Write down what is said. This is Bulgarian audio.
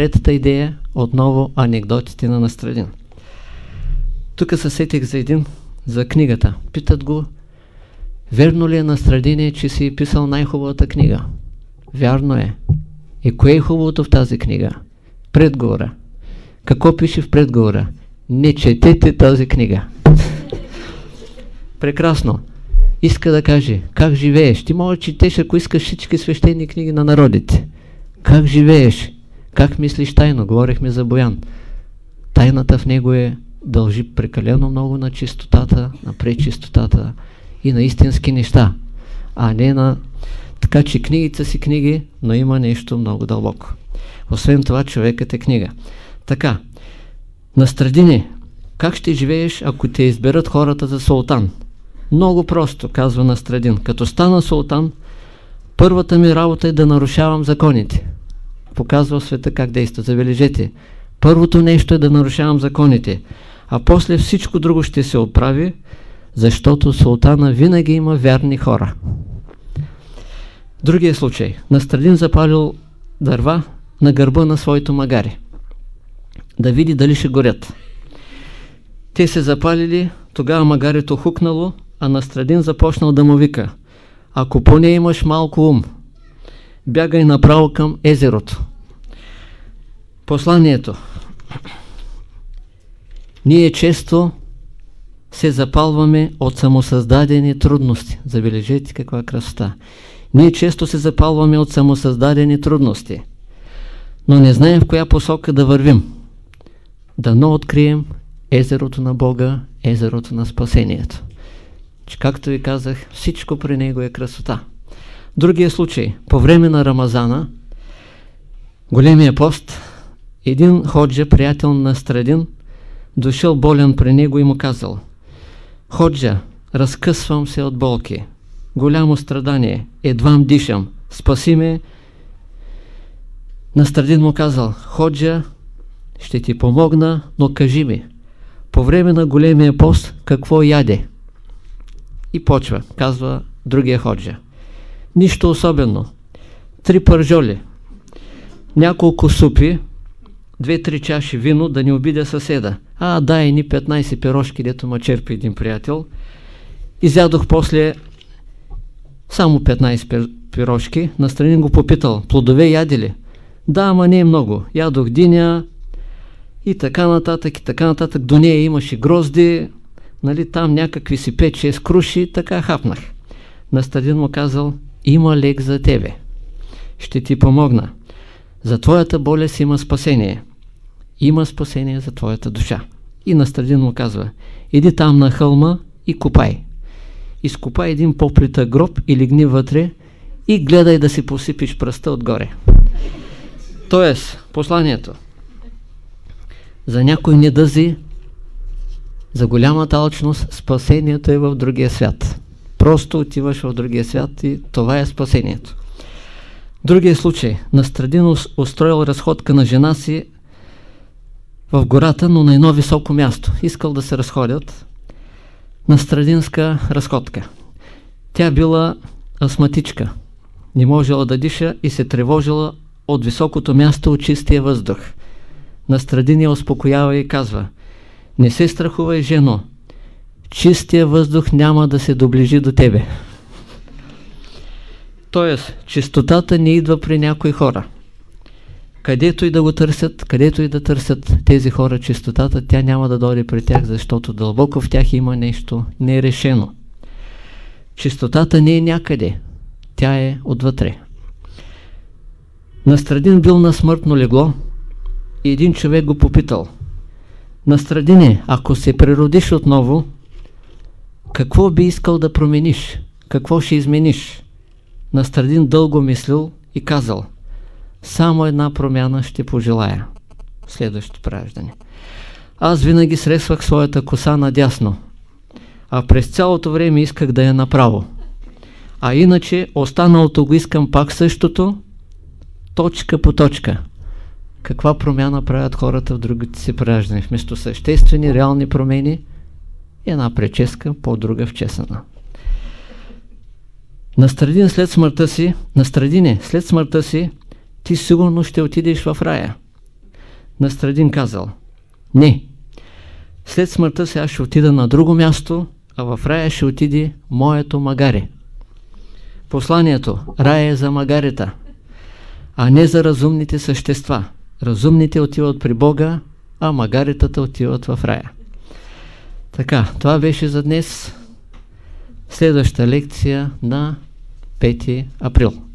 Третата идея, отново анекдотите на Настрадин. Тук се сетих за един, за книгата. Питат го, верно ли е Настрадине, че си писал най-хубавата книга? Вярно е. И кое е хубавото в тази книга? Предговора. Какво пише в предговора? Не четете тази книга. Прекрасно. Иска да каже, как живееш? Ти може четеш, ако искаш всички свещени книги на народите. Как живееш? Как мислиш тайно? Говорихме за Боян. Тайната в него е дължи прекалено много на чистотата, на пречистотата и на истински неща, а не на... Така че книгите си книги, но има нещо много дълбоко. Освен това, човекът е книга. Така, Настрадини, как ще живееш, ако те изберат хората за султан? Много просто, казва Настрадин. Като стана султан, първата ми работа е да нарушавам законите. Показва света как действа. Забележете, първото нещо е да нарушавам законите, а после всичко друго ще се оправи, защото султана винаги има вярни хора. Другия случай. Настрадин запалил дърва на гърба на своите магари. Да види дали ще горят. Те се запалили, тогава магарито хукнало, а Настрадин започнал да му вика Ако поне имаш малко ум, бягай направо към езерото. Посланието. Ние често се запалваме от самосъздадени трудности. Забележете каква красота. Ние често се запалваме от самосъздадени трудности, но не знаем в коя посока да вървим. Дано открием езерото на Бога, езерото на спасението. Както ви казах, всичко при него е красота. Другия случай, по време на Рамазана, големия пост, един ходжа, приятел на Страдин, дошъл болен при него и му казал Ходжа, разкъсвам се от болки, голямо страдание, едвам дишам, спаси ме. Настрадин му казал, Ходжа, ще ти помогна, но кажи ми, по време на големия пост какво яде? И почва, казва другия ходжа. Нищо особено. Три пържоли, няколко супи, две-три чаши вино, да не обидя съседа. А, дай ни 15 пирошки, дето ма черпи един приятел. Изядох после само 15 пирошки. Настрани го попитал, плодове яди ли? Да, ама не е много. Ядох диня и така нататък, и така нататък. До нея имаше грозди, нали, там някакви си 5-6 круши, така хапнах. Настадин му казал, има лек за тебе. Ще ти помогна. За твоята болест има спасение има спасение за твоята душа. И Настрадин му казва, иди там на хълма и копай. Изкопай един по-плита гроб и легни вътре и гледай да си посипиш пръста отгоре. Тоест, посланието. За някой недъзи, за голямата алчност, спасението е в другия свят. Просто отиваш в другия свят и това е спасението. Другия случай. Настрадин устроил разходка на жена си в гората, но на едно високо място. Искал да се разходят на страдинска разходка. Тя била астматичка. Не можела да диша и се тревожила от високото място от чистия въздух. Настрадин я успокоява и казва Не се страхувай, жено. Чистия въздух няма да се доближи до тебе. Тоест, чистотата не идва при някои хора където и да го търсят, където и да търсят тези хора чистотата, тя няма да дойде при тях, защото дълбоко в тях има нещо нерешено. Чистотата не е някъде, тя е отвътре. Настрадин бил на смъртно легло и един човек го попитал. Настрадине, ако се природиш отново, какво би искал да промениш? Какво ще измениш? Настрадин дълго мислил и казал – само една промяна ще пожелая. Следващото праждане. Аз винаги сресвах своята коса надясно, а през цялото време исках да я направо. А иначе останалото го искам пак същото, точка по точка. Каква промяна правят хората в другите си праждане? Вместо съществени, реални промени, една преческа, по-друга вчесана. Настрадин след смъртта си, Настрадине, след смъртта си, ти сигурно ще отидеш в рая. Настрадин казал, не, след смъртта си аз ще отида на друго място, а в рая ще отиде моето магаре. Посланието, рая е за магарета, а не за разумните същества. Разумните отиват при Бога, а магаретата отиват в рая. Така, това беше за днес. Следваща лекция на 5 април.